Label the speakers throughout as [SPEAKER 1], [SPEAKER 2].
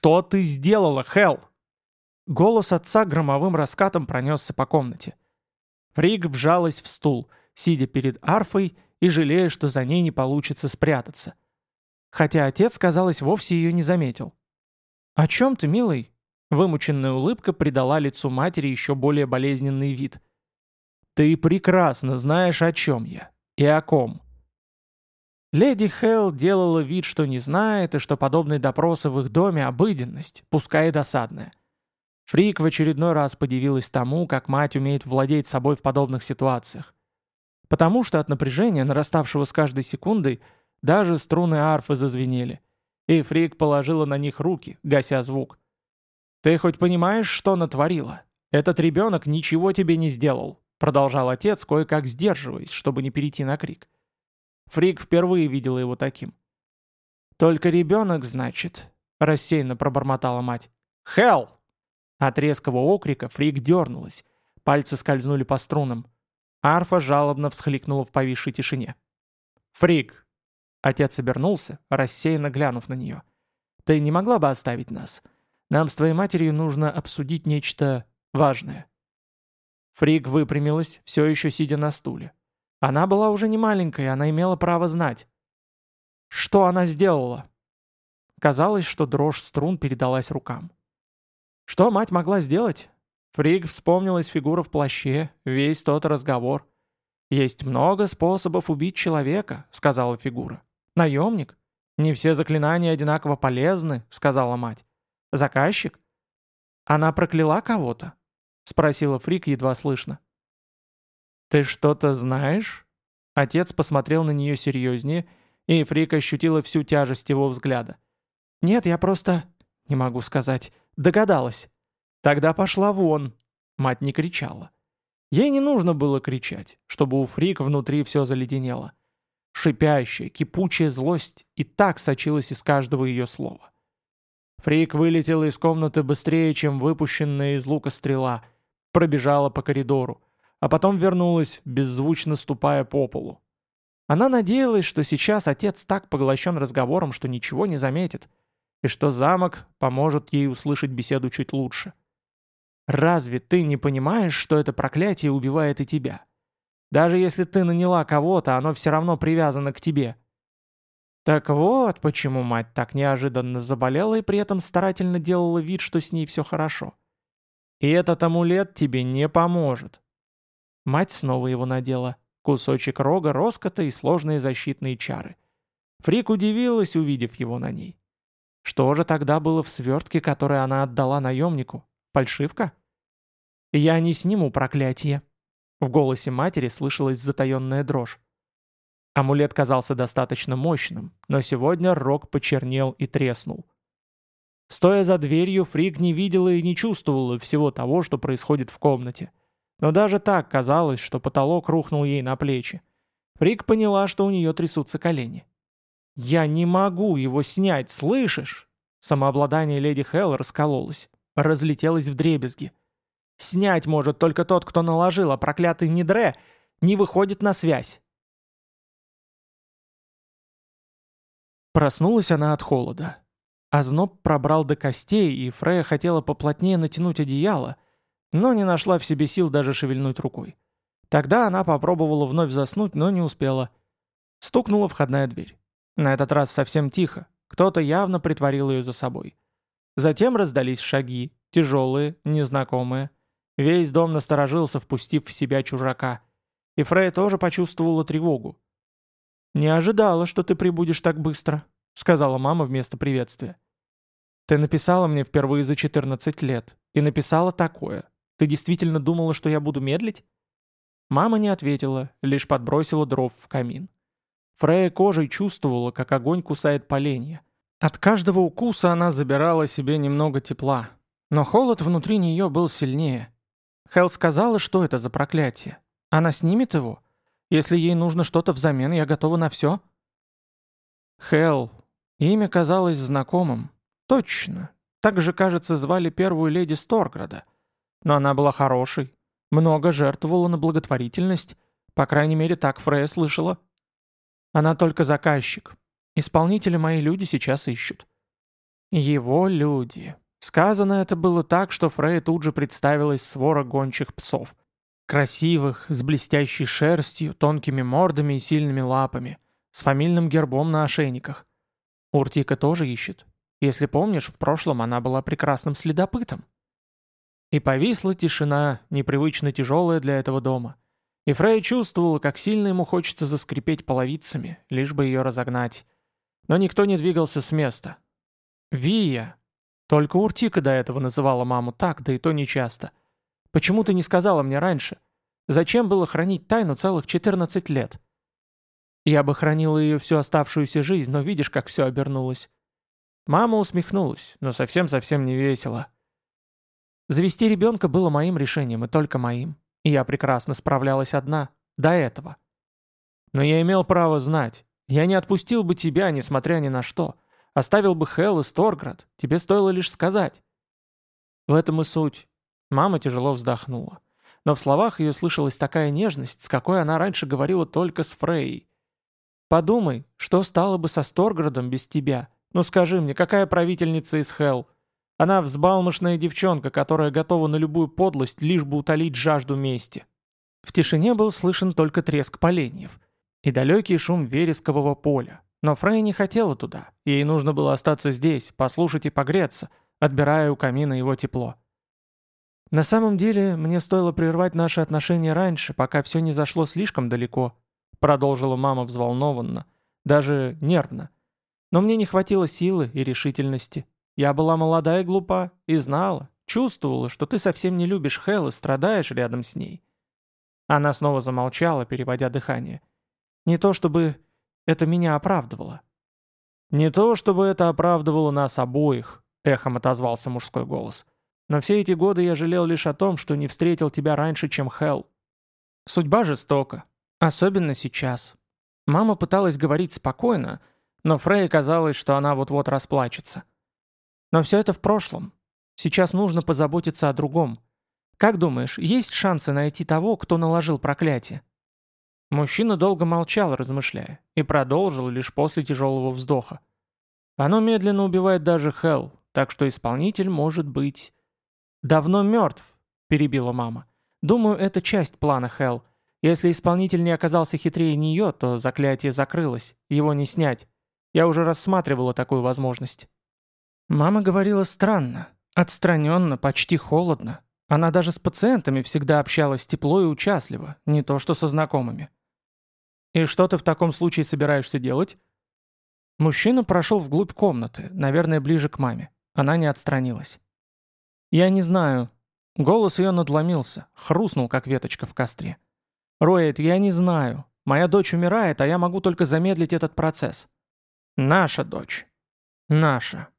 [SPEAKER 1] Что ты сделала, Хел? Голос отца громовым раскатом пронесся по комнате. Фриг вжалась в стул, сидя перед арфой и жалея, что за ней не получится спрятаться. Хотя отец, казалось, вовсе ее не заметил. «О чем ты, милый?» Вымученная улыбка придала лицу матери еще более болезненный вид. «Ты прекрасно знаешь, о чем я. И о ком». Леди Хелл делала вид, что не знает, и что подобные допросы в их доме – обыденность, пускай и досадная. Фрик в очередной раз подивилась тому, как мать умеет владеть собой в подобных ситуациях. Потому что от напряжения, нараставшего с каждой секундой, даже струны арфы зазвенели. И Фрик положила на них руки, гася звук. «Ты хоть понимаешь, что натворила? Этот ребенок ничего тебе не сделал», продолжал отец, кое-как сдерживаясь, чтобы не перейти на крик. Фрик впервые видела его таким. «Только ребенок, значит», — рассеянно пробормотала мать. «Хелл!» От резкого окрика Фрик дернулась. Пальцы скользнули по струнам. Арфа жалобно всхликнула в повисшей тишине. «Фрик!» Отец обернулся, рассеянно глянув на нее. «Ты не могла бы оставить нас? Нам с твоей матерью нужно обсудить нечто важное». Фрик выпрямилась, все еще сидя на стуле. Она была уже не маленькой, она имела право знать. Что она сделала? Казалось, что дрожь струн передалась рукам. Что мать могла сделать? Фриг вспомнилась фигура в плаще, весь тот разговор. «Есть много способов убить человека», — сказала фигура. «Наемник? Не все заклинания одинаково полезны», — сказала мать. «Заказчик? Она прокляла кого-то?» — спросила Фрик едва слышно. «Ты что-то знаешь?» Отец посмотрел на нее серьезнее, и Фрика ощутила всю тяжесть его взгляда. «Нет, я просто... не могу сказать. Догадалась». «Тогда пошла вон». Мать не кричала. Ей не нужно было кричать, чтобы у Фрик внутри все заледенело. Шипящая, кипучая злость и так сочилась из каждого ее слова. Фрик вылетела из комнаты быстрее, чем выпущенная из лука стрела, пробежала по коридору а потом вернулась, беззвучно ступая по полу. Она надеялась, что сейчас отец так поглощен разговором, что ничего не заметит, и что замок поможет ей услышать беседу чуть лучше. «Разве ты не понимаешь, что это проклятие убивает и тебя? Даже если ты наняла кого-то, оно все равно привязано к тебе». Так вот, почему мать так неожиданно заболела и при этом старательно делала вид, что с ней все хорошо. И этот амулет тебе не поможет. Мать снова его надела. Кусочек рога, роскота и сложные защитные чары. Фрик удивилась, увидев его на ней. Что же тогда было в свертке, который она отдала наемнику? Фальшивка? «Я не сниму проклятие». В голосе матери слышалась затаенная дрожь. Амулет казался достаточно мощным, но сегодня рог почернел и треснул. Стоя за дверью, Фрик не видела и не чувствовала всего того, что происходит в комнате. Но даже так казалось, что потолок рухнул ей на плечи. Фрик поняла, что у нее трясутся колени. «Я не могу его снять, слышишь?» Самообладание леди Хелл раскололось, разлетелось в дребезги. «Снять может только тот, кто наложил, а проклятый Нидре не выходит на связь». Проснулась она от холода. Озноб пробрал до костей, и Фрея хотела поплотнее натянуть одеяло — но не нашла в себе сил даже шевельнуть рукой. Тогда она попробовала вновь заснуть, но не успела. Стукнула входная дверь. На этот раз совсем тихо, кто-то явно притворил ее за собой. Затем раздались шаги, тяжелые, незнакомые. Весь дом насторожился, впустив в себя чужака. И Фрей тоже почувствовала тревогу. «Не ожидала, что ты прибудешь так быстро», — сказала мама вместо приветствия. «Ты написала мне впервые за 14 лет. И написала такое. Ты действительно думала, что я буду медлить?» Мама не ответила, лишь подбросила дров в камин. Фрея кожей чувствовала, как огонь кусает поленья. От каждого укуса она забирала себе немного тепла. Но холод внутри нее был сильнее. Хел сказала, что это за проклятие. Она снимет его? Если ей нужно что-то взамен, я готова на все. Хел. Имя казалось знакомым. Точно. Так же, кажется, звали первую леди Сторграда. Но она была хорошей, много жертвовала на благотворительность, по крайней мере, так Фрея слышала. Она только заказчик. Исполнители мои люди сейчас ищут. Его люди. Сказано это было так, что Фрей тут же представилась свора гончих псов. Красивых, с блестящей шерстью, тонкими мордами и сильными лапами, с фамильным гербом на ошейниках. Уртика тоже ищет. Если помнишь, в прошлом она была прекрасным следопытом. И повисла тишина, непривычно тяжелая для этого дома. И Фрей чувствовала, как сильно ему хочется заскрипеть половицами, лишь бы ее разогнать. Но никто не двигался с места. «Вия!» Только Уртика до этого называла маму так, да и то нечасто. «Почему ты не сказала мне раньше? Зачем было хранить тайну целых 14 лет?» Я бы хранила ее всю оставшуюся жизнь, но видишь, как все обернулось. Мама усмехнулась, но совсем-совсем не весело. Завести ребенка было моим решением, и только моим. И я прекрасно справлялась одна, до этого. Но я имел право знать. Я не отпустил бы тебя, несмотря ни на что. Оставил бы Хелл и Сторград. Тебе стоило лишь сказать. В этом и суть. Мама тяжело вздохнула. Но в словах ее слышалась такая нежность, с какой она раньше говорила только с Фрей. Подумай, что стало бы со Сторградом без тебя? Ну скажи мне, какая правительница из Хелл? Она взбалмошная девчонка, которая готова на любую подлость, лишь бы утолить жажду мести. В тишине был слышен только треск поленьев и далекий шум верескового поля. Но Фрей не хотела туда, ей нужно было остаться здесь, послушать и погреться, отбирая у камина его тепло. На самом деле, мне стоило прервать наши отношения раньше, пока все не зашло слишком далеко, продолжила мама взволнованно, даже нервно. Но мне не хватило силы и решительности. Я была молода и глупа, и знала, чувствовала, что ты совсем не любишь Хэл и страдаешь рядом с ней. Она снова замолчала, переводя дыхание. Не то чтобы это меня оправдывало. Не то чтобы это оправдывало нас обоих, эхом отозвался мужской голос. Но все эти годы я жалел лишь о том, что не встретил тебя раньше, чем Хэл. Судьба жестока, Особенно сейчас. Мама пыталась говорить спокойно, но Фрей казалось, что она вот-вот расплачется. Но все это в прошлом. Сейчас нужно позаботиться о другом. Как думаешь, есть шансы найти того, кто наложил проклятие? Мужчина долго молчал, размышляя, и продолжил лишь после тяжелого вздоха. Оно медленно убивает даже Хелл, так что исполнитель может быть... «Давно мертв», — перебила мама. «Думаю, это часть плана Хелл. Если исполнитель не оказался хитрее нее, то заклятие закрылось, его не снять. Я уже рассматривала такую возможность. Мама говорила странно, отстраненно, почти холодно. Она даже с пациентами всегда общалась тепло и участливо, не то что со знакомыми. «И что ты в таком случае собираешься делать?» Мужчина прошел вглубь комнаты, наверное, ближе к маме. Она не отстранилась. «Я не знаю». Голос ее надломился, хрустнул, как веточка в костре. Роэд, я не знаю. Моя дочь умирает, а я могу только замедлить этот процесс. Наша дочь. Наша.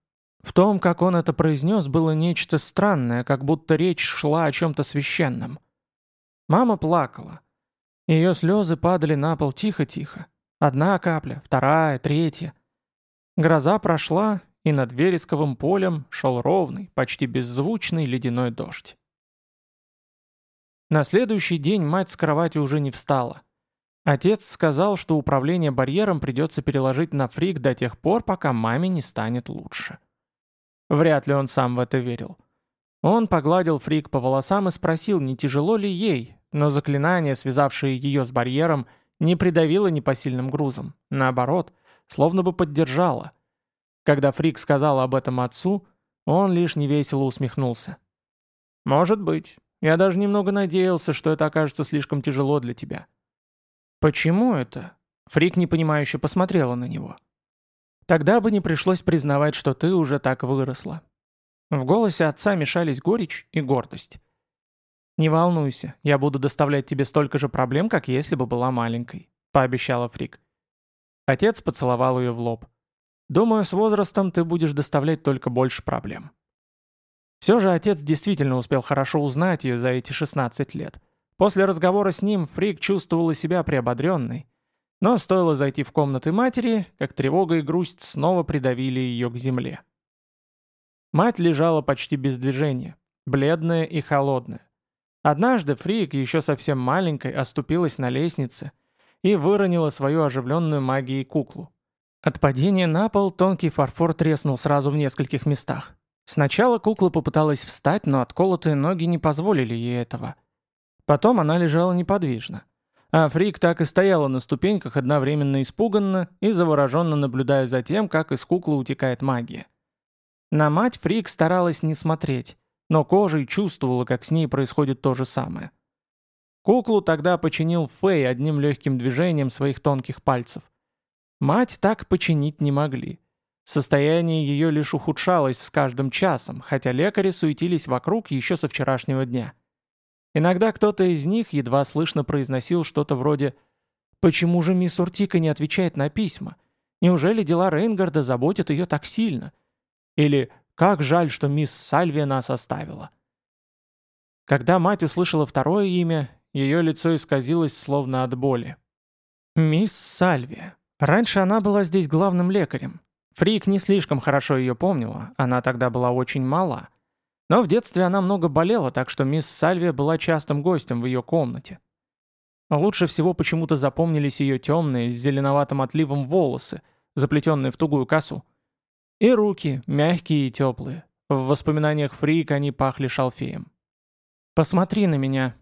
[SPEAKER 1] В том, как он это произнес, было нечто странное, как будто речь шла о чем-то священном. Мама плакала. Ее слезы падали на пол тихо-тихо. Одна капля, вторая, третья. Гроза прошла, и над вересковым полем шел ровный, почти беззвучный ледяной дождь. На следующий день мать с кровати уже не встала. Отец сказал, что управление барьером придется переложить на Фрик до тех пор, пока маме не станет лучше. Вряд ли он сам в это верил. Он погладил Фрик по волосам и спросил, не тяжело ли ей, но заклинание, связавшее ее с барьером, не придавило непосильным грузом. Наоборот, словно бы поддержало. Когда Фрик сказал об этом отцу, он лишь невесело усмехнулся. «Может быть. Я даже немного надеялся, что это окажется слишком тяжело для тебя». «Почему это?» Фрик непонимающе посмотрела на него. «Тогда бы не пришлось признавать, что ты уже так выросла». В голосе отца мешались горечь и гордость. «Не волнуйся, я буду доставлять тебе столько же проблем, как если бы была маленькой», — пообещала Фрик. Отец поцеловал ее в лоб. «Думаю, с возрастом ты будешь доставлять только больше проблем». Все же отец действительно успел хорошо узнать ее за эти 16 лет. После разговора с ним Фрик чувствовала себя приободренной. Но стоило зайти в комнаты матери, как тревога и грусть снова придавили ее к земле. Мать лежала почти без движения, бледная и холодная. Однажды Фрик, еще совсем маленькой, оступилась на лестнице и выронила свою оживленную магией куклу. От падения на пол тонкий фарфор треснул сразу в нескольких местах. Сначала кукла попыталась встать, но отколотые ноги не позволили ей этого. Потом она лежала неподвижно. А Фрик так и стояла на ступеньках, одновременно испуганно и завороженно наблюдая за тем, как из куклы утекает магия. На мать Фрик старалась не смотреть, но кожей чувствовала, как с ней происходит то же самое. Куклу тогда починил Фэй одним легким движением своих тонких пальцев. Мать так починить не могли. Состояние ее лишь ухудшалось с каждым часом, хотя лекари суетились вокруг еще со вчерашнего дня. Иногда кто-то из них едва слышно произносил что-то вроде «Почему же мисс Уртика не отвечает на письма? Неужели дела Рейнгарда заботят ее так сильно?» Или «Как жаль, что мисс Сальвия нас оставила». Когда мать услышала второе имя, ее лицо исказилось словно от боли. «Мисс Сальвия. Раньше она была здесь главным лекарем. Фрик не слишком хорошо ее помнила, она тогда была очень мала. Но в детстве она много болела, так что мисс Сальвия была частым гостем в ее комнате. Лучше всего почему-то запомнились ее темные, с зеленоватым отливом волосы, заплетенные в тугую косу. И руки, мягкие и теплые. В воспоминаниях Фрик они пахли шалфеем. «Посмотри на меня».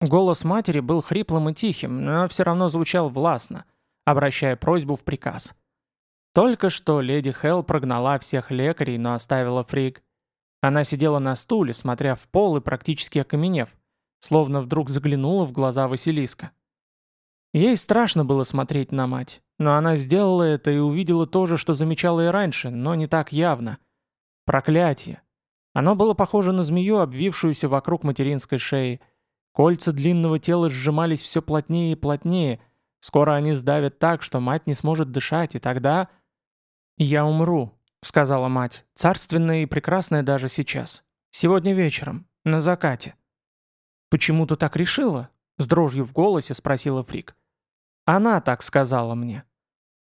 [SPEAKER 1] Голос матери был хриплым и тихим, но все равно звучал властно обращая просьбу в приказ. Только что леди Хелл прогнала всех лекарей, но оставила Фриг. Она сидела на стуле, смотря в пол и практически окаменев, словно вдруг заглянула в глаза Василиска. Ей страшно было смотреть на мать, но она сделала это и увидела то же, что замечала и раньше, но не так явно. Проклятие. Оно было похоже на змею, обвившуюся вокруг материнской шеи. Кольца длинного тела сжимались все плотнее и плотнее – Скоро они сдавят так, что мать не сможет дышать, и тогда... «Я умру», — сказала мать, царственная и прекрасная даже сейчас. «Сегодня вечером, на закате». «Почему ты так решила?» — с дрожью в голосе спросила Фрик. «Она так сказала мне».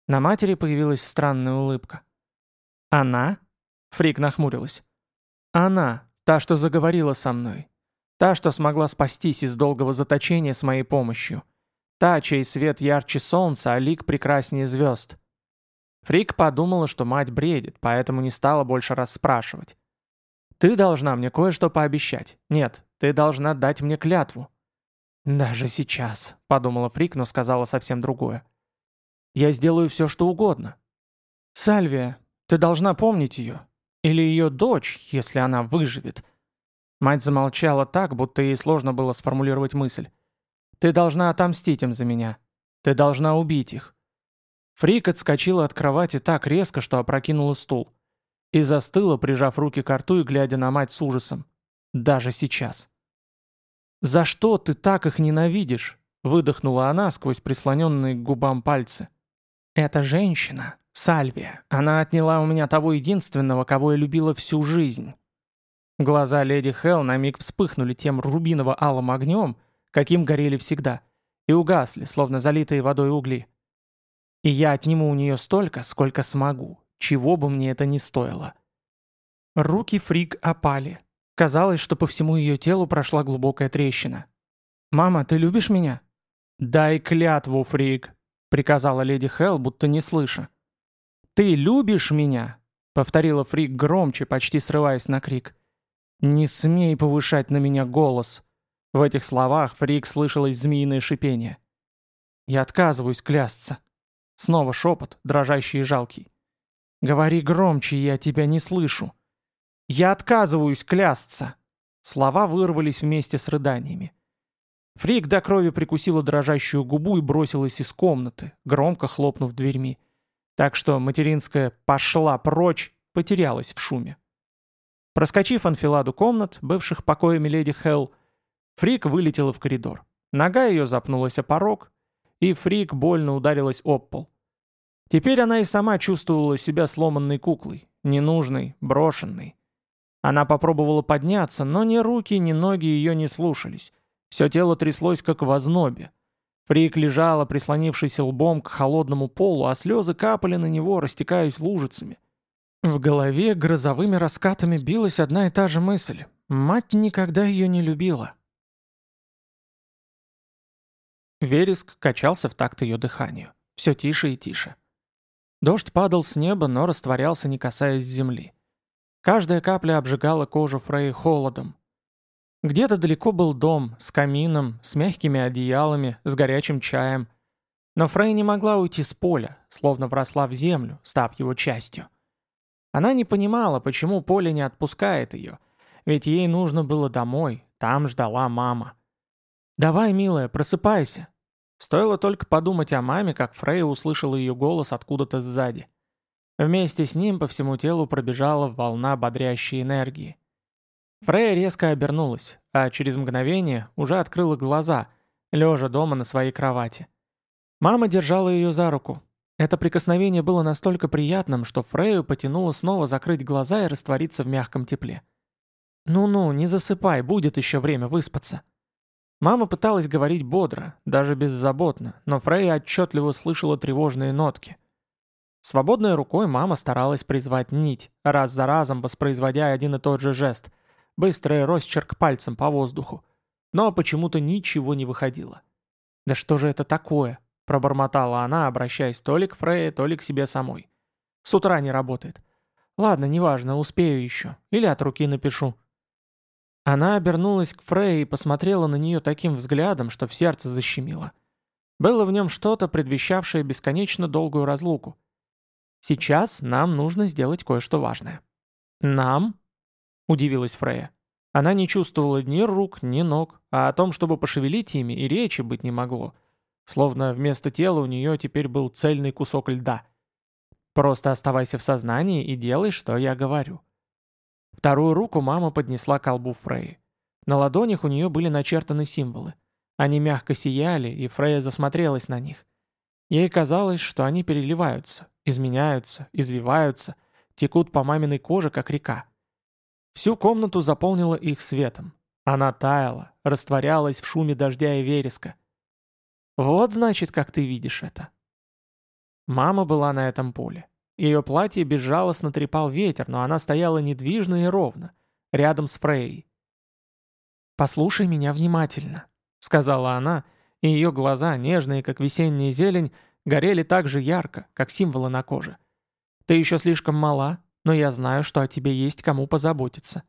[SPEAKER 1] На матери появилась странная улыбка. «Она?» — Фрик нахмурилась. «Она, та, что заговорила со мной. Та, что смогла спастись из долгого заточения с моей помощью. Та, чей свет ярче солнца, а лик прекраснее звезд. Фрик подумала, что мать бредит, поэтому не стала больше расспрашивать. «Ты должна мне кое-что пообещать. Нет, ты должна дать мне клятву». «Даже сейчас», — подумала Фрик, но сказала совсем другое. «Я сделаю все, что угодно». «Сальвия, ты должна помнить ее. Или ее дочь, если она выживет». Мать замолчала так, будто ей сложно было сформулировать мысль. Ты должна отомстить им за меня. Ты должна убить их». Фрик отскочила от кровати так резко, что опрокинула стул. И застыла, прижав руки к рту и глядя на мать с ужасом. Даже сейчас. «За что ты так их ненавидишь?» Выдохнула она сквозь прислоненные к губам пальцы. «Это женщина, Сальвия. Она отняла у меня того единственного, кого я любила всю жизнь». Глаза леди Хелл на миг вспыхнули тем рубиново-алым огнем, каким горели всегда, и угасли, словно залитые водой угли. И я отниму у нее столько, сколько смогу, чего бы мне это ни стоило. Руки Фрик опали. Казалось, что по всему ее телу прошла глубокая трещина. «Мама, ты любишь меня?» «Дай клятву, Фрик», — приказала леди Хелл, будто не слыша. «Ты любишь меня?» — повторила Фрик громче, почти срываясь на крик. «Не смей повышать на меня голос», в этих словах Фрик слышалось змеиное шипение. «Я отказываюсь клясться». Снова шепот, дрожащий и жалкий. «Говори громче, я тебя не слышу». «Я отказываюсь клясться». Слова вырвались вместе с рыданиями. Фрик до крови прикусила дрожащую губу и бросилась из комнаты, громко хлопнув дверьми. Так что материнская «пошла прочь» потерялась в шуме. Проскочив анфиладу комнат, бывших покоями леди Хелл, Фрик вылетела в коридор. Нога ее запнулась о порог, и Фрик больно ударилась об пол. Теперь она и сама чувствовала себя сломанной куклой, ненужной, брошенной. Она попробовала подняться, но ни руки, ни ноги ее не слушались. Все тело тряслось, как в ознобе. Фрик лежала, прислонившись лбом к холодному полу, а слезы капали на него, растекаясь лужицами. В голове грозовыми раскатами билась одна и та же мысль. Мать никогда ее не любила. Вереск качался в такт ее дыханию. Все тише и тише. Дождь падал с неба, но растворялся, не касаясь земли. Каждая капля обжигала кожу Фрей холодом. Где-то далеко был дом, с камином, с мягкими одеялами, с горячим чаем. Но Фрей не могла уйти с поля, словно вросла в землю, став его частью. Она не понимала, почему поле не отпускает ее, ведь ей нужно было домой, там ждала мама. «Давай, милая, просыпайся!» Стоило только подумать о маме, как Фрей услышала ее голос откуда-то сзади. Вместе с ним по всему телу пробежала волна бодрящей энергии. Фрей резко обернулась, а через мгновение уже открыла глаза, лежа дома на своей кровати. Мама держала ее за руку. Это прикосновение было настолько приятным, что Фрею потянуло снова закрыть глаза и раствориться в мягком тепле. «Ну-ну, не засыпай, будет еще время выспаться». Мама пыталась говорить бодро, даже беззаботно, но Фрей отчетливо слышала тревожные нотки. Свободной рукой мама старалась призвать нить, раз за разом воспроизводя один и тот же жест, быстрый росчерк пальцем по воздуху. Но почему-то ничего не выходило. «Да что же это такое?» – пробормотала она, обращаясь то ли к Фрейе, то ли к себе самой. «С утра не работает. Ладно, неважно, успею еще. Или от руки напишу». Она обернулась к Фрей и посмотрела на нее таким взглядом, что в сердце защемило. Было в нем что-то, предвещавшее бесконечно долгую разлуку. «Сейчас нам нужно сделать кое-что важное». «Нам?» – удивилась Фрея. Она не чувствовала ни рук, ни ног, а о том, чтобы пошевелить ими, и речи быть не могло. Словно вместо тела у нее теперь был цельный кусок льда. «Просто оставайся в сознании и делай, что я говорю». Вторую руку мама поднесла к колбу Фреи. На ладонях у нее были начертаны символы. Они мягко сияли, и Фрея засмотрелась на них. Ей казалось, что они переливаются, изменяются, извиваются, текут по маминой коже, как река. Всю комнату заполнила их светом. Она таяла, растворялась в шуме дождя и вереска. Вот значит, как ты видишь это. Мама была на этом поле. Ее платье безжалостно трепал ветер, но она стояла недвижно и ровно, рядом с Фрейей. «Послушай меня внимательно», — сказала она, и ее глаза, нежные, как весенняя зелень, горели так же ярко, как символы на коже. «Ты еще слишком мала, но я знаю, что о тебе есть кому позаботиться.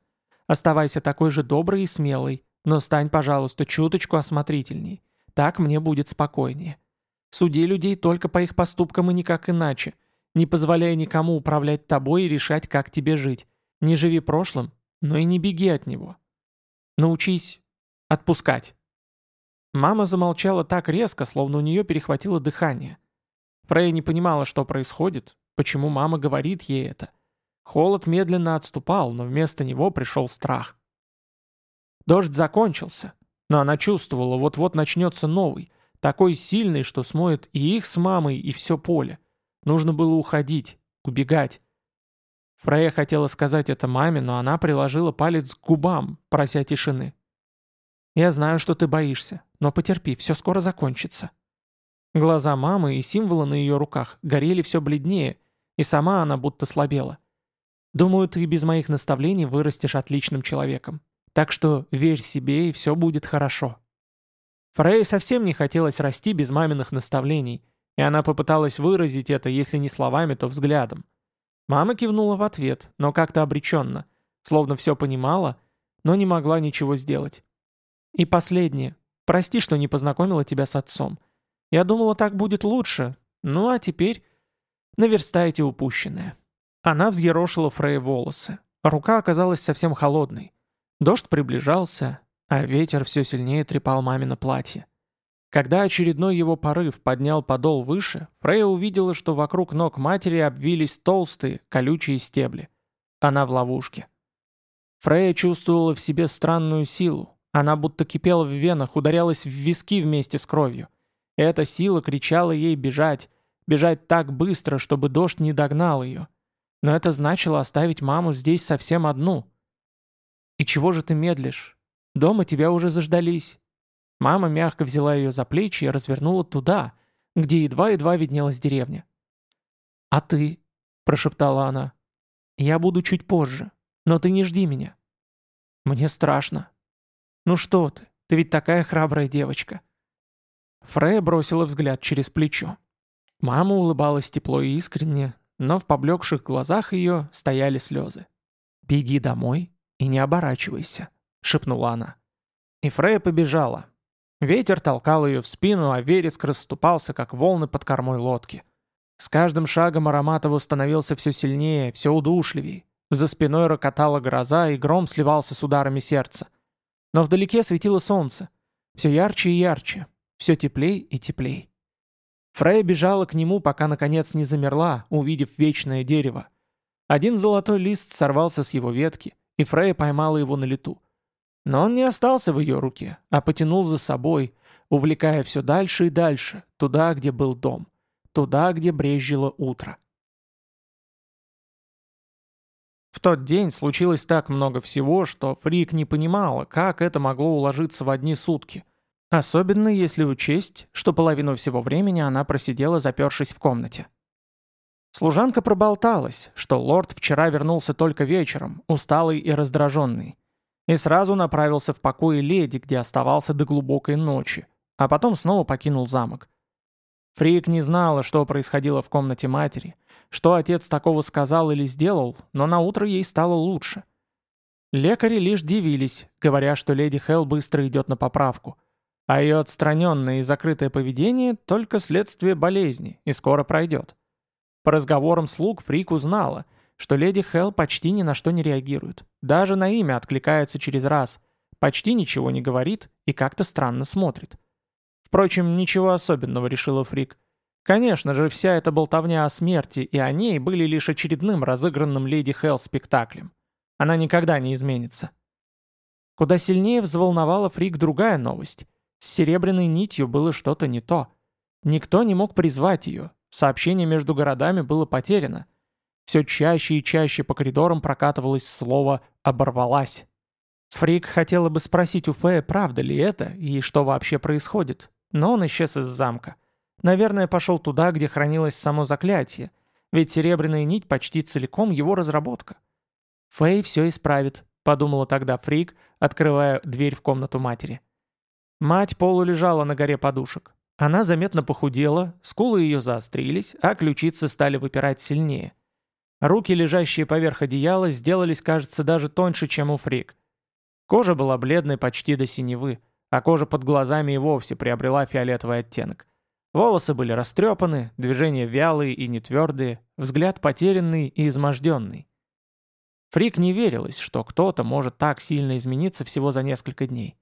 [SPEAKER 1] Оставайся такой же доброй и смелой, но стань, пожалуйста, чуточку осмотрительней. Так мне будет спокойнее. Суди людей только по их поступкам и никак иначе не позволяя никому управлять тобой и решать, как тебе жить. Не живи прошлым, но и не беги от него. Научись отпускать. Мама замолчала так резко, словно у нее перехватило дыхание. Фрей не понимала, что происходит, почему мама говорит ей это. Холод медленно отступал, но вместо него пришел страх. Дождь закончился, но она чувствовала, вот-вот начнется новый, такой сильный, что смоет и их с мамой, и все поле. Нужно было уходить, убегать. Фрея хотела сказать это маме, но она приложила палец к губам, прося тишины. «Я знаю, что ты боишься, но потерпи, все скоро закончится». Глаза мамы и символы на ее руках горели все бледнее, и сама она будто слабела. «Думаю, ты без моих наставлений вырастешь отличным человеком. Так что верь себе, и все будет хорошо». Фрей совсем не хотелось расти без маминых наставлений, и она попыталась выразить это, если не словами, то взглядом. Мама кивнула в ответ, но как-то обреченно, словно все понимала, но не могла ничего сделать. И последнее. Прости, что не познакомила тебя с отцом. Я думала, так будет лучше. Ну а теперь наверстайте упущенное. Она взъерошила Фрей волосы. Рука оказалась совсем холодной. Дождь приближался, а ветер все сильнее трепал мамино платье. Когда очередной его порыв поднял подол выше, Фрея увидела, что вокруг ног матери обвились толстые, колючие стебли. Она в ловушке. Фрея чувствовала в себе странную силу. Она будто кипела в венах, ударялась в виски вместе с кровью. Эта сила кричала ей бежать, бежать так быстро, чтобы дождь не догнал ее. Но это значило оставить маму здесь совсем одну. «И чего же ты медлишь? Дома тебя уже заждались. Мама мягко взяла ее за плечи и развернула туда, где едва-едва виднелась деревня. «А ты?» – прошептала она. «Я буду чуть позже, но ты не жди меня». «Мне страшно». «Ну что ты, ты ведь такая храбрая девочка». Фрея бросила взгляд через плечо. Мама улыбалась тепло и искренне, но в поблекших глазах ее стояли слезы. «Беги домой и не оборачивайся», — шепнула она. И Фрея побежала. Ветер толкал ее в спину, а вереск расступался, как волны под кормой лодки. С каждым шагом аромат его становился все сильнее, все удушливее. За спиной рокотала гроза, и гром сливался с ударами сердца. Но вдалеке светило солнце. Все ярче и ярче, все теплей и теплей. Фрея бежала к нему, пока наконец не замерла, увидев вечное дерево. Один золотой лист сорвался с его ветки, и Фрея поймала его на лету. Но он не остался в ее руке, а потянул за собой, увлекая все дальше и дальше, туда, где был дом, туда, где брезжило утро. В тот день случилось так много всего, что Фрик не понимала, как это могло уложиться в одни сутки. Особенно если учесть, что половину всего времени она просидела, запершись в комнате. Служанка проболталась, что лорд вчера вернулся только вечером, усталый и раздраженный, и сразу направился в покои леди, где оставался до глубокой ночи, а потом снова покинул замок. Фрик не знала, что происходило в комнате матери, что отец такого сказал или сделал, но на утро ей стало лучше. Лекари лишь дивились, говоря, что леди Хелл быстро идет на поправку – а ее отстраненное и закрытое поведение – только следствие болезни, и скоро пройдет. По разговорам слуг Фрик узнала, что леди Хелл почти ни на что не реагирует, даже на имя откликается через раз, почти ничего не говорит и как-то странно смотрит. Впрочем, ничего особенного, решила Фрик. Конечно же, вся эта болтовня о смерти и о ней были лишь очередным разыгранным леди Хелл спектаклем. Она никогда не изменится. Куда сильнее взволновала Фрик другая новость – с серебряной нитью было что-то не то. Никто не мог призвать ее, сообщение между городами было потеряно. Все чаще и чаще по коридорам прокатывалось слово «оборвалась». Фрик хотела бы спросить у Фея, правда ли это и что вообще происходит, но он исчез из замка. Наверное, пошел туда, где хранилось само заклятие, ведь серебряная нить почти целиком его разработка. «Фэй все исправит», — подумала тогда Фрик, открывая дверь в комнату матери. Мать полулежала на горе подушек. Она заметно похудела, скулы ее заострились, а ключицы стали выпирать сильнее. Руки, лежащие поверх одеяла, сделались, кажется, даже тоньше, чем у Фрик. Кожа была бледной почти до синевы, а кожа под глазами и вовсе приобрела фиолетовый оттенок. Волосы были растрепаны, движения вялые и нетвердые, взгляд потерянный и изможденный. Фрик не верилось, что кто-то может так сильно измениться всего за несколько дней.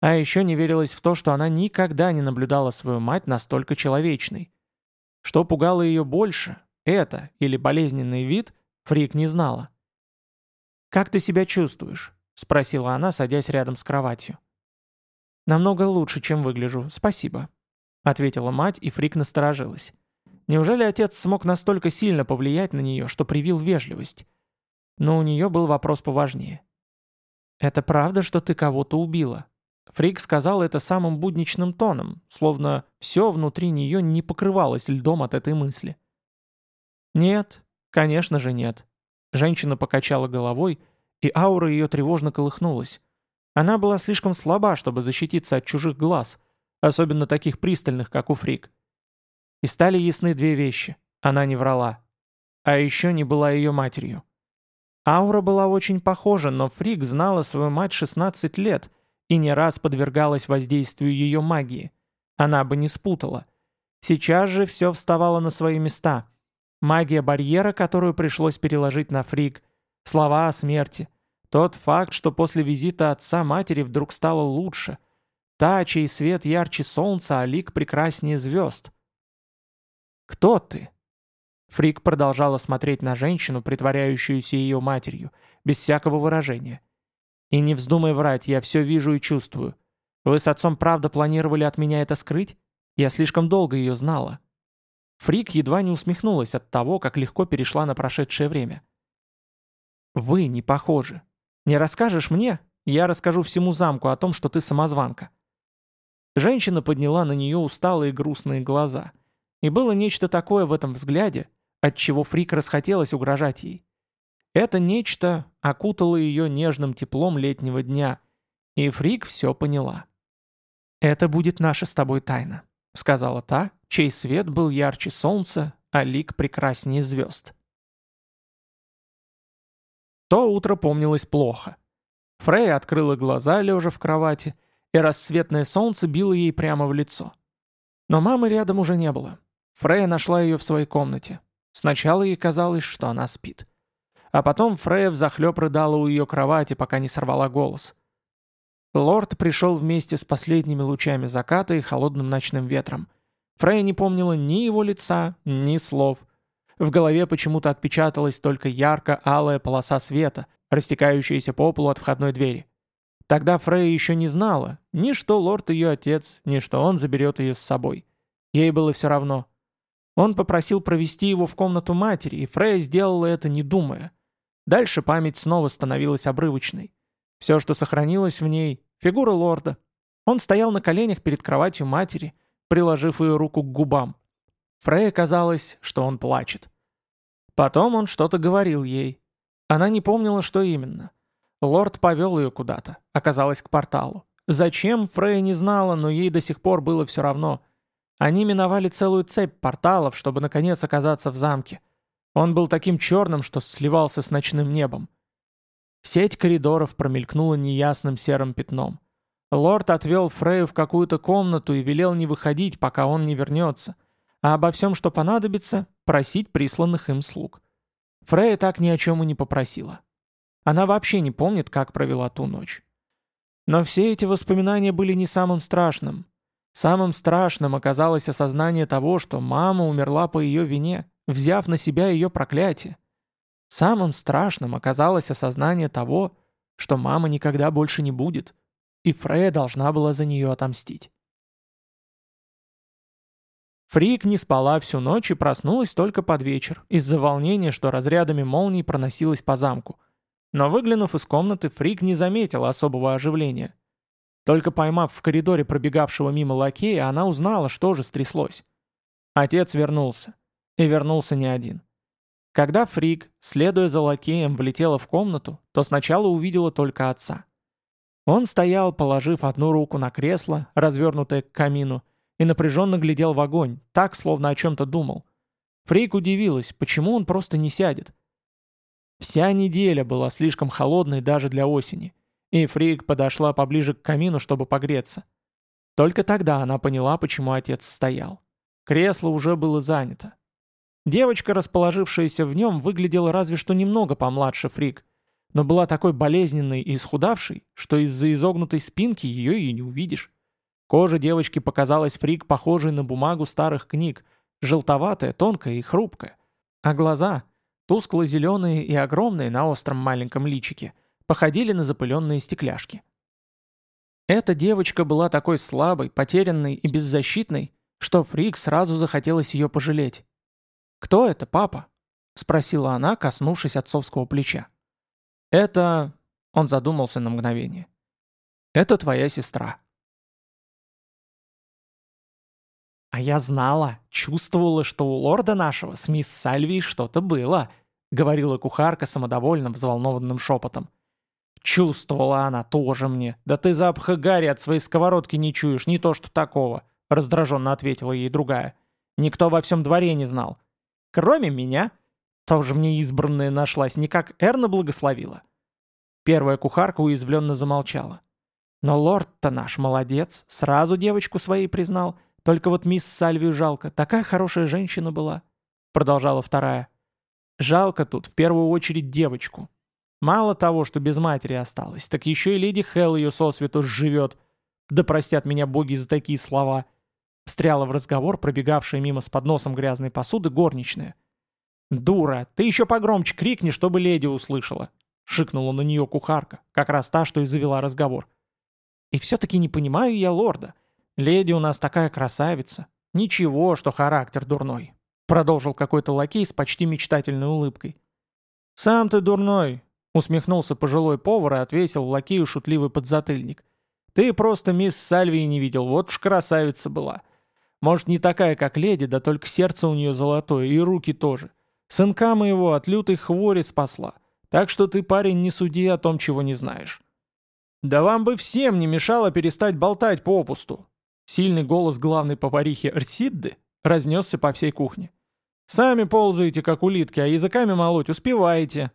[SPEAKER 1] А еще не верилось в то, что она никогда не наблюдала свою мать настолько человечной. Что пугало ее больше, это или болезненный вид, Фрик не знала. «Как ты себя чувствуешь?» — спросила она, садясь рядом с кроватью. «Намного лучше, чем выгляжу, спасибо», — ответила мать, и Фрик насторожилась. Неужели отец смог настолько сильно повлиять на нее, что привил вежливость? Но у нее был вопрос поважнее. «Это правда, что ты кого-то убила?» Фрик сказал это самым будничным тоном, словно все внутри нее не покрывалось льдом от этой мысли. «Нет, конечно же нет». Женщина покачала головой, и аура ее тревожно колыхнулась. Она была слишком слаба, чтобы защититься от чужих глаз, особенно таких пристальных, как у Фрик. И стали ясны две вещи. Она не врала. А еще не была ее матерью. Аура была очень похожа, но Фрик знала свою мать 16 лет — и не раз подвергалась воздействию ее магии. Она бы не спутала. Сейчас же все вставало на свои места. Магия барьера, которую пришлось переложить на фриг, слова о смерти, тот факт, что после визита отца матери вдруг стало лучше, та, чей свет ярче солнца, а лик прекраснее звезд. «Кто ты?» Фрик продолжала смотреть на женщину, притворяющуюся ее матерью, без всякого выражения. И не вздумай врать, я все вижу и чувствую. Вы с отцом правда планировали от меня это скрыть? Я слишком долго ее знала». Фрик едва не усмехнулась от того, как легко перешла на прошедшее время. «Вы не похожи. Не расскажешь мне? Я расскажу всему замку о том, что ты самозванка». Женщина подняла на нее усталые грустные глаза. И было нечто такое в этом взгляде, от чего Фрик расхотелось угрожать ей. Это нечто окутало ее нежным теплом летнего дня, и Фрик все поняла. «Это будет наша с тобой тайна», — сказала та, чей свет был ярче солнца, а лик прекраснее звезд. То утро помнилось плохо. Фрейя открыла глаза, лежа в кровати, и рассветное солнце било ей прямо в лицо. Но мамы рядом уже не было. Фрейя нашла ее в своей комнате. Сначала ей казалось, что она спит. А потом Фрейя взахлеб рыдала у ее кровати, пока не сорвала голос. Лорд пришел вместе с последними лучами заката и холодным ночным ветром. Фрейя не помнила ни его лица, ни слов. В голове почему-то отпечаталась только ярко-алая полоса света, растекающаяся по полу от входной двери. Тогда Фрейя еще не знала, ни что лорд ее отец, ни что он заберет ее с собой. Ей было все равно. Он попросил провести его в комнату матери, и Фрейя сделала это, не думая. Дальше память снова становилась обрывочной. Все, что сохранилось в ней — фигура лорда. Он стоял на коленях перед кроватью матери, приложив ее руку к губам. Фрейе казалось, что он плачет. Потом он что-то говорил ей. Она не помнила, что именно. Лорд повел ее куда-то, оказалось к порталу. Зачем, Фрей не знала, но ей до сих пор было все равно. Они миновали целую цепь порталов, чтобы наконец оказаться в замке. Он был таким черным, что сливался с ночным небом. Сеть коридоров промелькнула неясным серым пятном. Лорд отвел Фрею в какую-то комнату и велел не выходить, пока он не вернется, а обо всем, что понадобится, просить присланных им слуг. Фрея так ни о чем и не попросила. Она вообще не помнит, как провела ту ночь. Но все эти воспоминания были не самым страшным. Самым страшным оказалось осознание того, что мама умерла по ее вине, взяв на себя ее проклятие. Самым страшным оказалось осознание того, что мама никогда больше не будет, и Фрея должна была за нее отомстить. Фрик не спала всю ночь и проснулась только под вечер, из-за волнения, что разрядами молний проносилась по замку. Но выглянув из комнаты, Фрик не заметила особого оживления. Только поймав в коридоре пробегавшего мимо лакея, она узнала, что же стряслось. Отец вернулся. И вернулся не один. Когда Фрик, следуя за лакеем, влетела в комнату, то сначала увидела только отца. Он стоял, положив одну руку на кресло, развернутое к камину, и напряженно глядел в огонь, так, словно о чем-то думал. Фрейк удивилась, почему он просто не сядет. Вся неделя была слишком холодной даже для осени, и Фрейк подошла поближе к камину, чтобы погреться. Только тогда она поняла, почему отец стоял. Кресло уже было занято. Девочка, расположившаяся в нем, выглядела разве что немного помладше Фрик, но была такой болезненной и исхудавшей, что из-за изогнутой спинки ее и не увидишь. Кожа девочки показалась Фрик похожей на бумагу старых книг, желтоватая, тонкая и хрупкая. А глаза, тускло-зеленые и огромные на остром маленьком личике, походили на запыленные стекляшки. Эта девочка была такой слабой, потерянной и беззащитной, что Фрик сразу захотелось ее пожалеть. «Кто это, папа?» — спросила она, коснувшись отцовского плеча. «Это...» — он задумался на мгновение. «Это твоя сестра». «А я знала, чувствовала, что у лорда нашего с мисс Сальвией что-то было», — говорила кухарка самодовольным, взволнованным шепотом. «Чувствовала она тоже мне. Да ты запаха Гарри от своей сковородки не чуешь, не то что такого», — раздраженно ответила ей другая. «Никто во всем дворе не знал. Кроме меня. Тоже мне избранная нашлась, не как Эрна благословила. Первая кухарка уязвленно замолчала. Но лорд-то наш молодец, сразу девочку своей признал. Только вот мисс Сальвию жалко, такая хорошая женщина была. Продолжала вторая. Жалко тут в первую очередь девочку. Мало того, что без матери осталась, так еще и леди Хелл ее сосвету живет. Да простят меня боги за такие слова. — Встряла в разговор, пробегавшая мимо с подносом грязной посуды, горничная. «Дура, ты еще погромче крикни, чтобы леди услышала!» Шикнула на нее кухарка, как раз та, что и завела разговор. «И все-таки не понимаю я лорда. Леди у нас такая красавица. Ничего, что характер дурной», продолжил какой-то лакей с почти мечтательной улыбкой. «Сам ты дурной», усмехнулся пожилой повар и отвесил лакею шутливый подзатыльник. «Ты просто мисс Сальвии не видел, вот уж красавица была. Может, не такая, как леди, да только сердце у нее золотое, и руки тоже. Сынка моего от лютой хвори спасла. Так что ты, парень, не суди о том, чего не знаешь. Да вам бы всем не мешало перестать болтать попусту. Сильный голос главной поварихи Рсидды, разнесся по всей кухне. «Сами ползаете, как улитки, а языками молоть успеваете».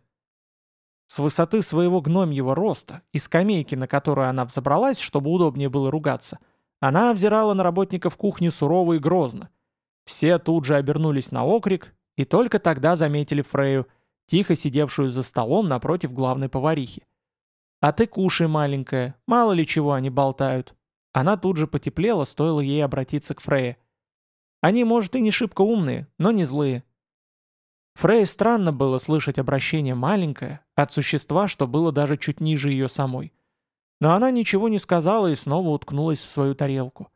[SPEAKER 1] С высоты своего гномьего роста и скамейки, на которую она взобралась, чтобы удобнее было ругаться, она взирала на работников кухни сурово и грозно. Все тут же обернулись на окрик, и только тогда заметили Фрею, тихо сидевшую за столом напротив главной поварихи. «А ты кушай, маленькая, мало ли чего они болтают». Она тут же потеплела, стоило ей обратиться к Фрейе. «Они, может, и не шибко умные, но не злые. Фрей странно было слышать обращение «маленькое» от существа, что было даже чуть ниже ее самой. Но она ничего не сказала и снова уткнулась в свою тарелку.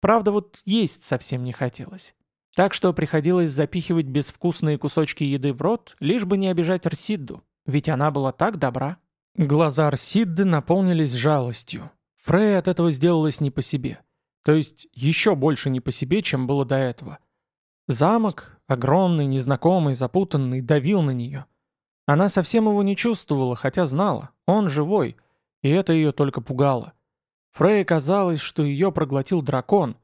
[SPEAKER 1] Правда, вот есть совсем не хотелось. Так что приходилось запихивать безвкусные кусочки еды в рот, лишь бы не обижать Рсидду, ведь она была так добра. Глаза Рсидды наполнились жалостью. Фрей от этого сделалась не по себе. То есть еще больше не по себе, чем было до этого. Замок, огромный, незнакомый, запутанный, давил на нее. Она совсем его не чувствовала, хотя знала, он живой, и это ее только пугало. Фрей казалось, что ее проглотил дракон,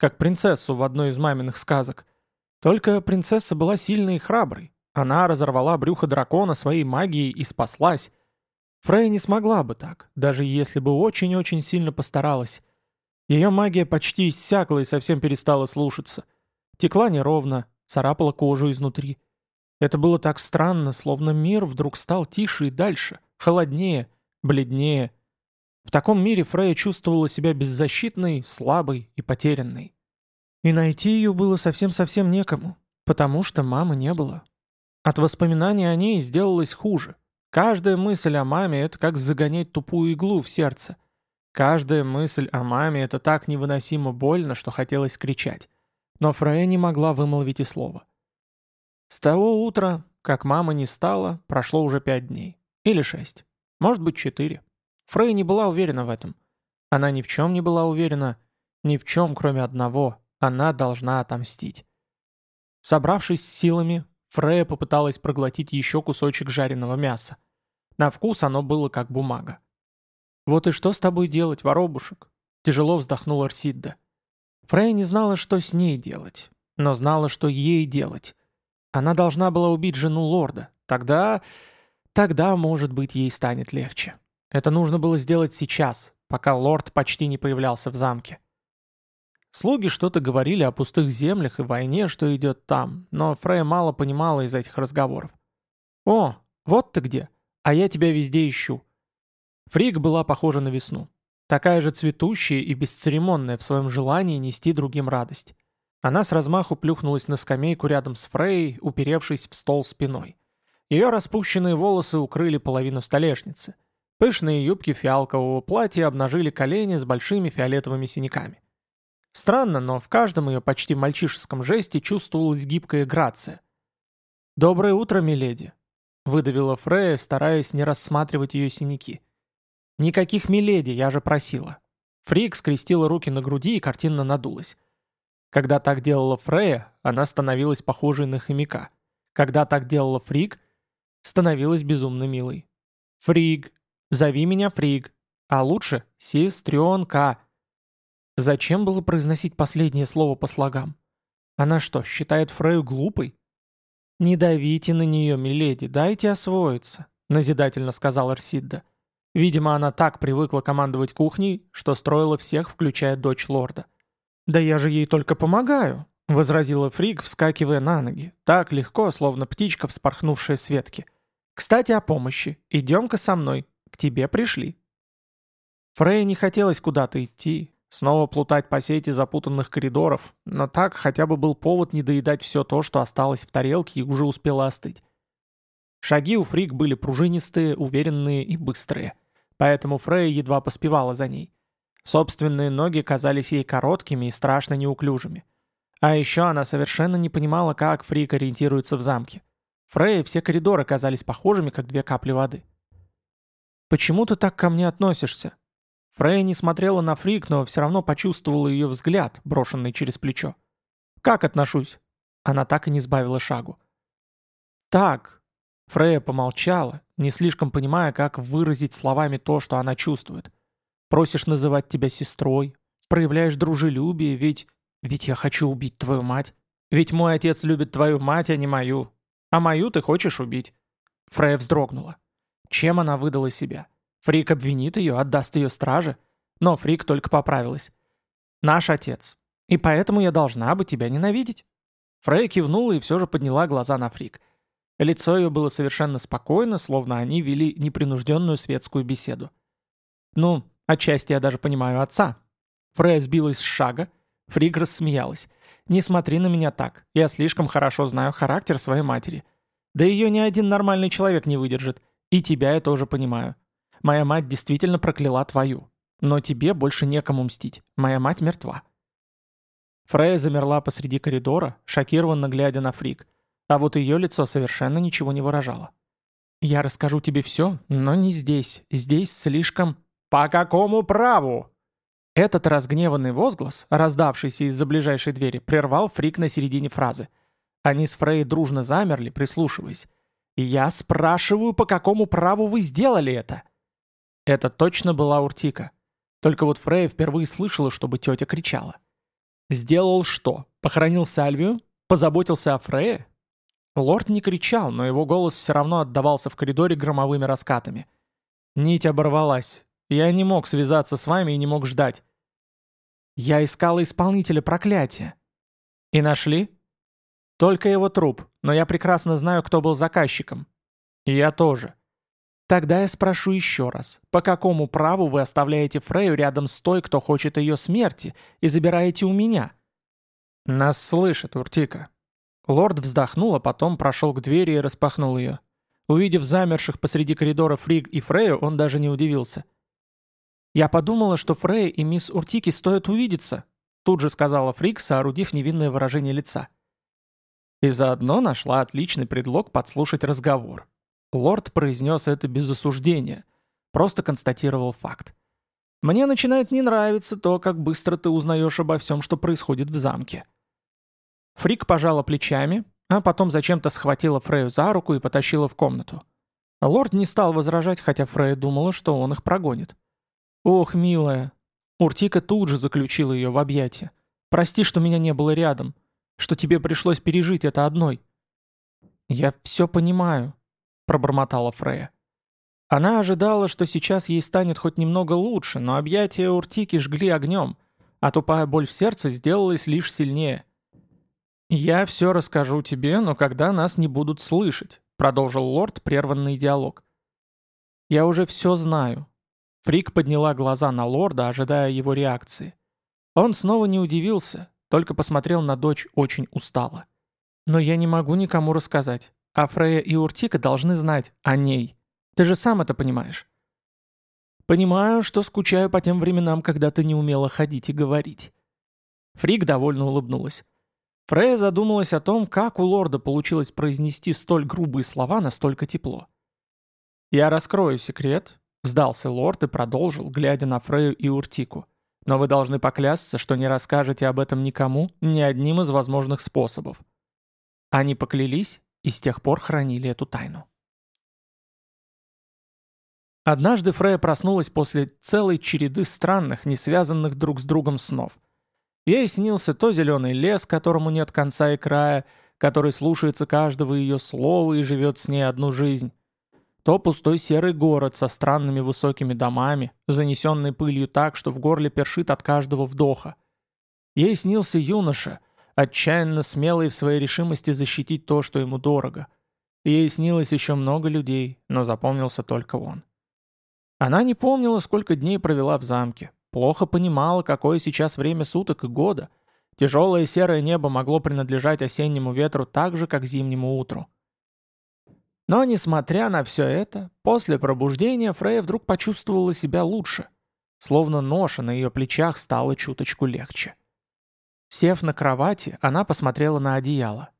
[SPEAKER 1] как принцессу в одной из маминых сказок. Только принцесса была сильной и храброй. Она разорвала брюхо дракона своей магией и спаслась. Фрей не смогла бы так, даже если бы очень-очень сильно постаралась. Ее магия почти иссякла и совсем перестала слушаться. Текла неровно, царапала кожу изнутри. Это было так странно, словно мир вдруг стал тише и дальше, холоднее, бледнее. В таком мире Фрея чувствовала себя беззащитной, слабой и потерянной. И найти ее было совсем-совсем некому, потому что мамы не было. От воспоминаний о ней сделалось хуже. Каждая мысль о маме — это как загонять тупую иглу в сердце. Каждая мысль о маме — это так невыносимо больно, что хотелось кричать. Но Фрея не могла вымолвить и слова. С того утра, как мама не стала, прошло уже пять дней. Или шесть. Может быть, четыре. Фрей не была уверена в этом. Она ни в чем не была уверена. Ни в чем, кроме одного. Она должна отомстить. Собравшись с силами, Фрея попыталась проглотить еще кусочек жареного мяса. На вкус оно было как бумага. «Вот и что с тобой делать, воробушек?» Тяжело вздохнула Арсидда. Фрей не знала, что с ней делать, но знала, что ей делать. Она должна была убить жену лорда. Тогда... Тогда, может быть, ей станет легче. Это нужно было сделать сейчас, пока лорд почти не появлялся в замке. Слуги что-то говорили о пустых землях и войне, что идет там, но Фрей мало понимала из этих разговоров. «О, вот ты где! А я тебя везде ищу!» Фрик была похожа на весну. Такая же цветущая и бесцеремонная в своем желании нести другим радость. Она с размаху плюхнулась на скамейку рядом с Фрей, уперевшись в стол спиной. Ее распущенные волосы укрыли половину столешницы. Пышные юбки фиалкового платья обнажили колени с большими фиолетовыми синяками. Странно, но в каждом ее почти мальчишеском жесте чувствовалась гибкая грация. «Доброе утро, миледи», — выдавила Фрея, стараясь не рассматривать ее синяки. «Никаких миледи, я же просила». Фрик скрестила руки на груди и картинно надулась. Когда так делала Фрея, она становилась похожей на хомяка. Когда так делала Фрик, становилась безумно милой. «Фриг! Зови меня Фриг! А лучше сестренка!» Зачем было произносить последнее слово по слогам? Она что, считает Фрею глупой? «Не давите на нее, миледи, дайте освоиться», — назидательно сказал Арсидда. Видимо, она так привыкла командовать кухней, что строила всех, включая дочь лорда. «Да я же ей только помогаю», — возразила Фрик, вскакивая на ноги, так легко, словно птичка, вспорхнувшая с ветки. «Кстати, о помощи. Идем-ка со мной. К тебе пришли». Фрей не хотелось куда-то идти, снова плутать по сети запутанных коридоров, но так хотя бы был повод не доедать все то, что осталось в тарелке и уже успело остыть. Шаги у Фрик были пружинистые, уверенные и быстрые поэтому Фрея едва поспевала за ней. Собственные ноги казались ей короткими и страшно неуклюжими. А еще она совершенно не понимала, как Фрик ориентируется в замке. Фрей все коридоры казались похожими, как две капли воды. «Почему ты так ко мне относишься?» Фрей не смотрела на Фрик, но все равно почувствовала ее взгляд, брошенный через плечо. «Как отношусь?» Она так и не сбавила шагу. «Так». Фрея помолчала, не слишком понимая, как выразить словами то, что она чувствует. Просишь называть тебя сестрой, проявляешь дружелюбие, ведь... Ведь я хочу убить твою мать. Ведь мой отец любит твою мать, а не мою. А мою ты хочешь убить». Фрея вздрогнула. Чем она выдала себя? Фрик обвинит ее, отдаст ее страже? Но Фрик только поправилась. «Наш отец. И поэтому я должна бы тебя ненавидеть». Фрея кивнула и все же подняла глаза на Фрик. Лицо ее было совершенно спокойно, словно они вели непринужденную светскую беседу. «Ну, отчасти я даже понимаю отца». Фрея сбилась с шага. Фрик рассмеялась. «Не смотри на меня так. Я слишком хорошо знаю характер своей матери. Да ее ни один нормальный человек не выдержит. И тебя я тоже понимаю. Моя мать действительно прокляла твою. Но тебе больше некому мстить. Моя мать мертва». Фрея замерла посреди коридора, шокированно глядя на Фрик. А вот ее лицо совершенно ничего не выражало. «Я расскажу тебе все, но не здесь. Здесь слишком...» «По какому праву?» Этот разгневанный возглас, раздавшийся из-за ближайшей двери, прервал Фрик на середине фразы. Они с Фрей дружно замерли, прислушиваясь. «Я спрашиваю, по какому праву вы сделали это?» Это точно была Уртика. Только вот Фрей впервые слышала, чтобы тетя кричала. «Сделал что? Похоронил Сальвию? Позаботился о Фрее?» Лорд не кричал, но его голос все равно отдавался в коридоре громовыми раскатами. Нить оборвалась. Я не мог связаться с вами и не мог ждать. Я искала исполнителя проклятия. И нашли? Только его труп, но я прекрасно знаю, кто был заказчиком. Я тоже. Тогда я спрошу еще раз, по какому праву вы оставляете Фрею рядом с той, кто хочет ее смерти, и забираете у меня? Нас слышит, Уртика. Лорд вздохнул, а потом прошел к двери и распахнул ее. Увидев замерших посреди коридора Фриг и Фрею, он даже не удивился. «Я подумала, что Фрея и мисс Уртики стоит увидеться», тут же сказала Фриг, соорудив невинное выражение лица. И заодно нашла отличный предлог подслушать разговор. Лорд произнес это без осуждения, просто констатировал факт. «Мне начинает не нравиться то, как быстро ты узнаешь обо всем, что происходит в замке». Фрик пожала плечами, а потом зачем-то схватила Фрею за руку и потащила в комнату. Лорд не стал возражать, хотя Фрея думала, что он их прогонит. «Ох, милая!» Уртика тут же заключила ее в объятия. «Прости, что меня не было рядом, что тебе пришлось пережить это одной». «Я все понимаю», пробормотала Фрея. Она ожидала, что сейчас ей станет хоть немного лучше, но объятия Уртики жгли огнем, а тупая боль в сердце сделалась лишь сильнее. «Я все расскажу тебе, но когда нас не будут слышать», продолжил лорд прерванный диалог. «Я уже все знаю». Фрик подняла глаза на лорда, ожидая его реакции. Он снова не удивился, только посмотрел на дочь очень устало. «Но я не могу никому рассказать. А Фрея и Уртика должны знать о ней. Ты же сам это понимаешь. Понимаю, что скучаю по тем временам, когда ты не умела ходить и говорить. Фрик довольно улыбнулась. Фрея задумалась о том, как у лорда получилось произнести столь грубые слова настолько тепло. «Я раскрою секрет», — сдался лорд и продолжил, глядя на Фрею и Уртику. «Но вы должны поклясться, что не расскажете об этом никому, ни одним из возможных способов». Они поклялись, и с тех пор хранили эту тайну. Однажды Фрея проснулась после целой череды странных, не связанных друг с другом снов. Ей снился то зеленый лес, которому нет конца и края, который слушается каждого ее слова и живет с ней одну жизнь, то пустой серый город со странными высокими домами, занесенный пылью так, что в горле першит от каждого вдоха. Ей снился юноша — отчаянно смелый в своей решимости защитить то, что ему дорого. Ей снилось еще много людей, но запомнился только он. Она не помнила, сколько дней провела в замке, плохо понимала, какое сейчас время суток и года. Тяжелое серое небо могло принадлежать осеннему ветру так же, как зимнему утру. Но, несмотря на все это, после пробуждения Фрея вдруг почувствовала себя лучше, словно ноша на ее плечах стала чуточку легче. Сев на кровати, она посмотрела на одеяло.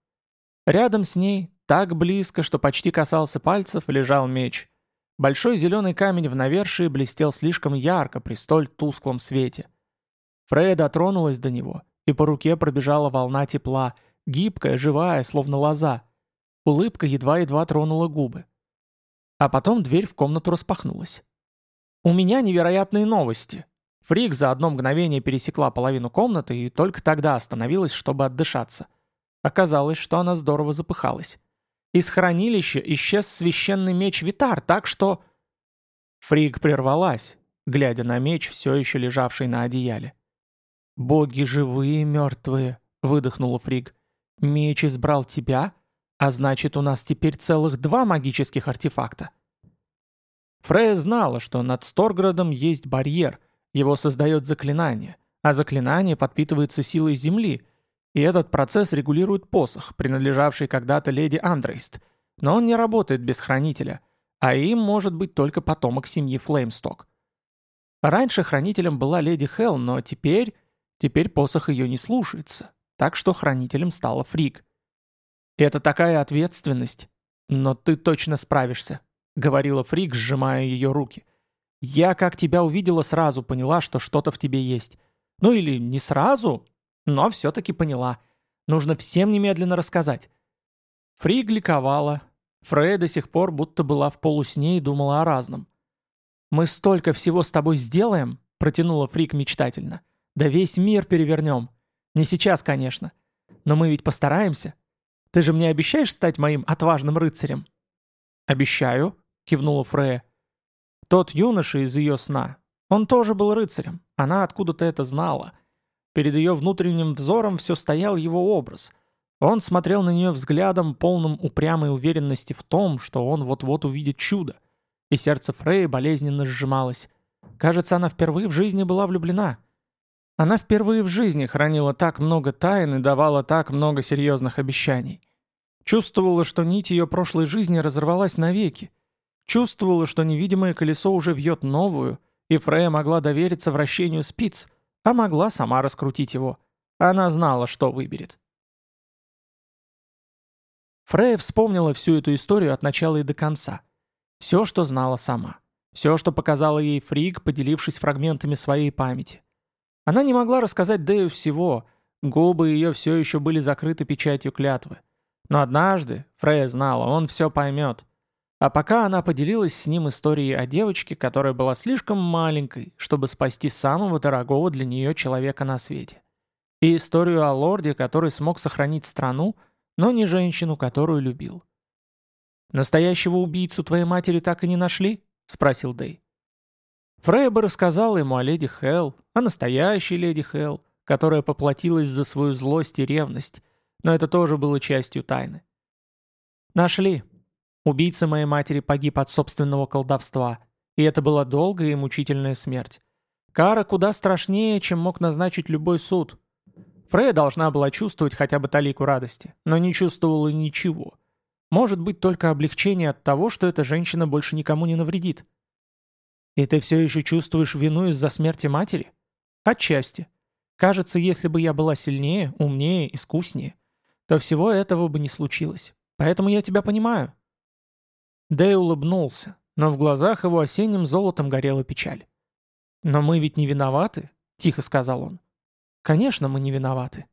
[SPEAKER 1] Рядом с ней, так близко, что почти касался пальцев, лежал меч. Большой зеленый камень в навершии блестел слишком ярко при столь тусклом свете. Фрея дотронулась до него, и по руке пробежала волна тепла, гибкая, живая, словно лоза. Улыбка едва-едва тронула губы. А потом дверь в комнату распахнулась. «У меня невероятные новости», Фрик за одно мгновение пересекла половину комнаты и только тогда остановилась, чтобы отдышаться. Оказалось, что она здорово запыхалась. Из хранилища исчез священный меч Витар, так что... Фриг прервалась, глядя на меч, все еще лежавший на одеяле. «Боги живые и мертвые», — выдохнула Фриг. «Меч избрал тебя, а значит, у нас теперь целых два магических артефакта». Фрея знала, что над Сторградом есть барьер, его создает заклинание, а заклинание подпитывается силой земли, и этот процесс регулирует посох, принадлежавший когда-то леди Андрейст, но он не работает без хранителя, а им может быть только потомок семьи Флеймсток. Раньше хранителем была леди Хелл, но теперь... Теперь посох ее не слушается, так что хранителем стала Фрик. Это такая ответственность. Но ты точно справишься. — говорила Фрик, сжимая ее руки. «Я, как тебя увидела, сразу поняла, что что-то в тебе есть. Ну или не сразу, но все-таки поняла. Нужно всем немедленно рассказать». Фрик ликовала. Фрея до сих пор будто была в полусне и думала о разном. «Мы столько всего с тобой сделаем», — протянула Фрик мечтательно. «Да весь мир перевернем. Не сейчас, конечно. Но мы ведь постараемся. Ты же мне обещаешь стать моим отважным рыцарем?» «Обещаю», — кивнула Фрея. «Тот юноша из ее сна. Он тоже был рыцарем. Она откуда-то это знала. Перед ее внутренним взором все стоял его образ. Он смотрел на нее взглядом, полным упрямой уверенности в том, что он вот-вот увидит чудо. И сердце Фреи болезненно сжималось. Кажется, она впервые в жизни была влюблена. Она впервые в жизни хранила так много тайн и давала так много серьезных обещаний. Чувствовала, что нить ее прошлой жизни разорвалась навеки. Чувствовала, что невидимое колесо уже вьет новую, и Фрея могла довериться вращению спиц, а могла сама раскрутить его. Она знала, что выберет. Фрея вспомнила всю эту историю от начала и до конца. Все, что знала сама. Все, что показала ей Фриг, поделившись фрагментами своей памяти. Она не могла рассказать Дэю всего, губы ее все еще были закрыты печатью клятвы. Но однажды, Фрея знала, он все поймет. А пока она поделилась с ним историей о девочке, которая была слишком маленькой, чтобы спасти самого дорогого для нее человека на свете. И историю о лорде, который смог сохранить страну, но не женщину, которую любил. «Настоящего убийцу твоей матери так и не нашли?» — спросил Дэй. Фрейя бы рассказала ему о леди Хелл, о настоящей леди Хелл, которая поплатилась за свою злость и ревность, но это тоже было частью тайны. Нашли. Убийца моей матери погиб от собственного колдовства, и это была долгая и мучительная смерть. Кара куда страшнее, чем мог назначить любой суд. Фрея должна была чувствовать хотя бы талику радости, но не чувствовала ничего. Может быть только облегчение от того, что эта женщина больше никому не навредит. И ты все еще чувствуешь вину из-за смерти матери? Отчасти. Кажется, если бы я была сильнее, умнее, искуснее, то всего этого бы не случилось. Поэтому я тебя понимаю». Дэй улыбнулся, но в глазах его осенним золотом горела печаль. «Но мы ведь не виноваты», — тихо сказал он. «Конечно, мы не виноваты.